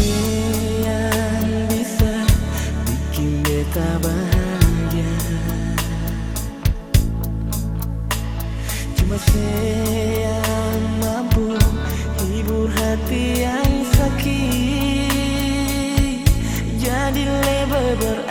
Yang bisa bikin beta bahagia. Cuma yang mampu hibur hati yang sakit. Jadi lebar